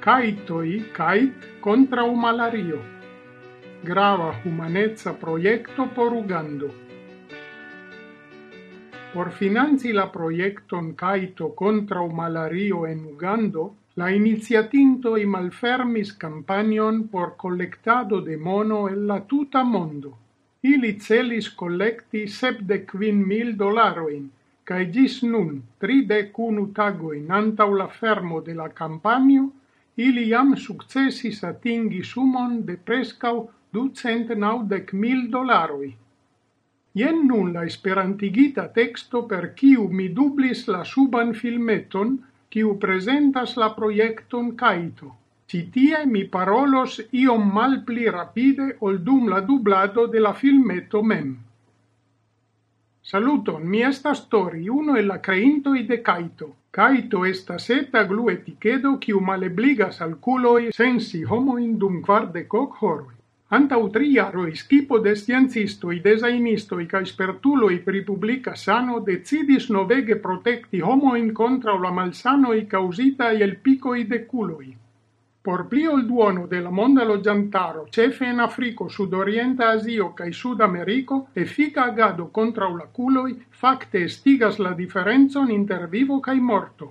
caitoi cait contra u malario. Grava humanezza proiecto por Ugando. Por finanzi la proiecton caito contra u malario en Ugando, la iniziatintoi malfermis campanion por collectado de mono el la tuta mondo. Ili celis collecti sepdec quin mil dolaroin, cae gis nun tridec unu tagoin antau la fermo de la campanio ili jam successis atingi sumon de prescau ducent naudec mil dolaroi. Ien nun la esperantigita texto per kiu mi dublis la suban filmeton, kiu presentas la proiecton Caito. Citie mi parolos iom mal pli rapide ol dum la dublado de la filmeto mem. Saluton, mi estas Tori, uno e la creintoi de Kaito. Kaito estas eta gluetikedo quiu malebligas al culoi sensi homoin dum kvardekok horoj. Antau tri jaroj skipo de sciencistoi, desainistoi ca spertuloj pri publica sano decidis novege protekti homoin contra la malsanoi kaŭzitaj el picoi de culoi. Por pli ol duono de la monda loĝantaro, cefe en Afriko, Sudorienta Azio kaj Sudameriko, efika agado kontraŭ la kuloj fakte estigas la diferencon inter vivo kaj morto.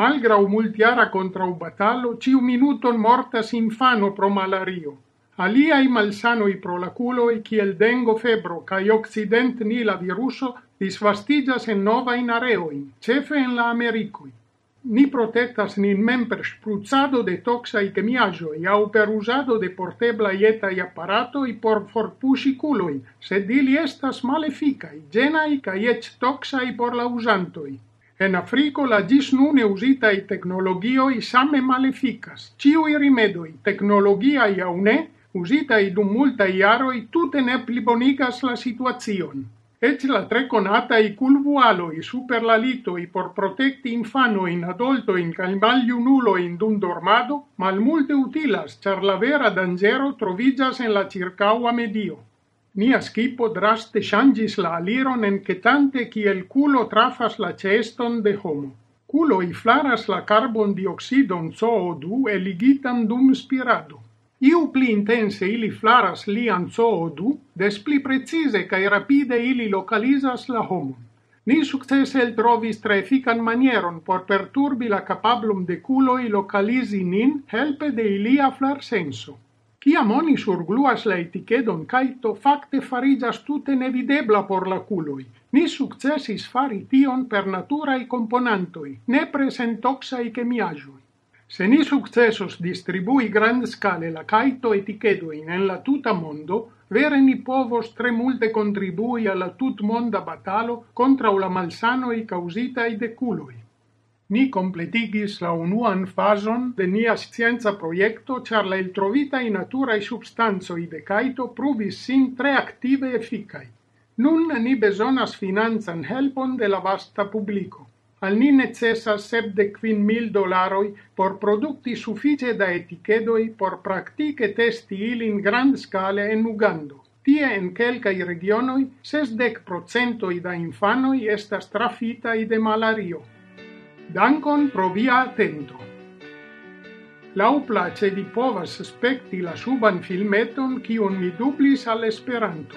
Malgraŭ multjara kontraŭbatalo, ĉiu minuton mortas infano pro malario. Aliai malsanoi pro la culoi, kiel dengo febro cae occident nila viruso disvastigas en nova in areoin, cefe en la Americoi ni protectas nin mem per spruzzado de kemiago i au per usado de portebla ieta i apparato i por forpusi culoi sed ili estas maleficai, genai iec toxa i por la usantoi. En Africo la gis nune tecnologio i same maleficas, ciui rimedoi, i au ne, i dum multa iaro i tute ne plibonigas la situazion. Et la tre alo i super la litoi por protecti infanoin, adultoin, cae in dun dormado, malmulte utilas, char la vera dangero trovigas en la circaua medio. Nia skipo draste changis la aliron encetante ciel culo trafas la ceston de homo. Culo i flaras la carbon dioxidon CO2 eligitam dum spirado. Iu pli intense ili flaras lian coodu, des pli precise cae rapide ili localizas la homon. Ni successe el trovis tre efican manieron por perturbi la capablum de culoi localizi nin helpe de ilia flar senso. Ciam oni surgluas la etichedon caito, facte farigas tute nevidebla por la culoi. Ni successis fari tion per naturai componantoi, ne presentoxai chemiagioi. Se ni successos distribui grand scale la caito etichedoin en la tuta mondo, vere ni povos tre multe contribui alla tut monda batalo contra la malsanoi causita i deculoi. Ni completigis la unuan fason de nia scienza proiecto, char la eletrovita in natura i substanzo i de caito pruvis sin tre active efficai. Nun ni besonas finanzan helpon de la vasta publico al ni necessas sepdek quin mil dolaroi por producti suffice da etichedoi por practice testi ilin grandskale en Ugando. Tie en kelkaj regionoj sesdek procentoi da infanoi estas trafitai de malario. Dankon pro via atento. Lau place vi povas spekti la suban filmeton kiun mi dublis al Esperanto.